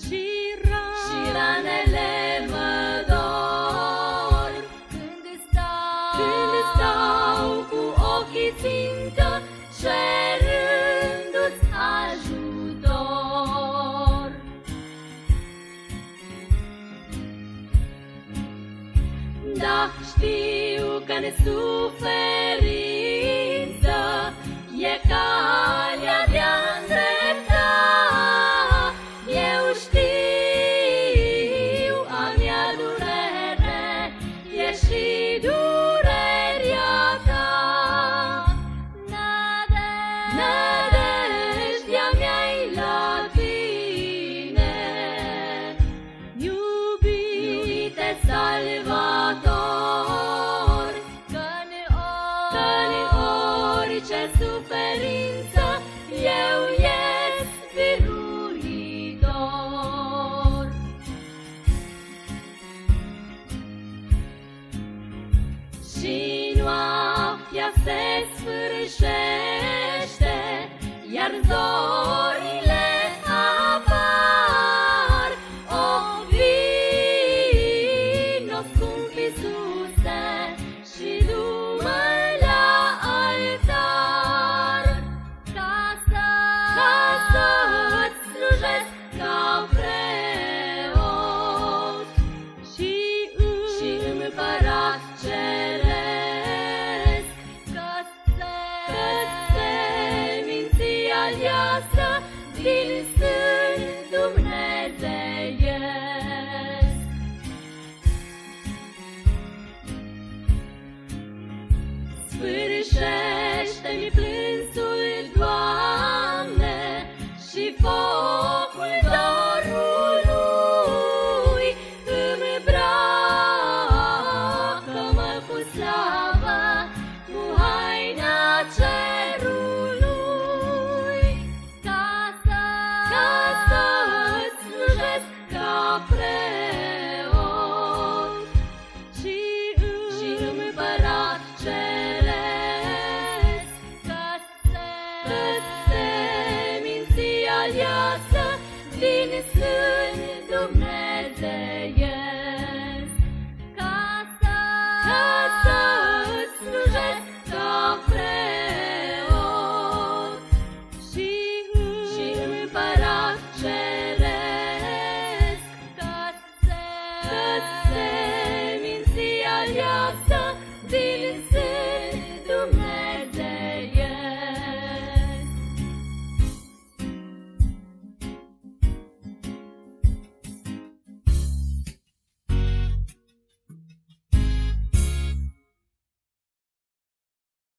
și, ranele mă dor când stau, cu ochii țintă cerându-ți ajutor. Da, știu că ne suferi sfârșește, iar zorile cu slavă, cu haina cerului, ca să, ca să-ți slujesc ca preot și, și împărat ceresc, ca să, să seminții aleasă din sân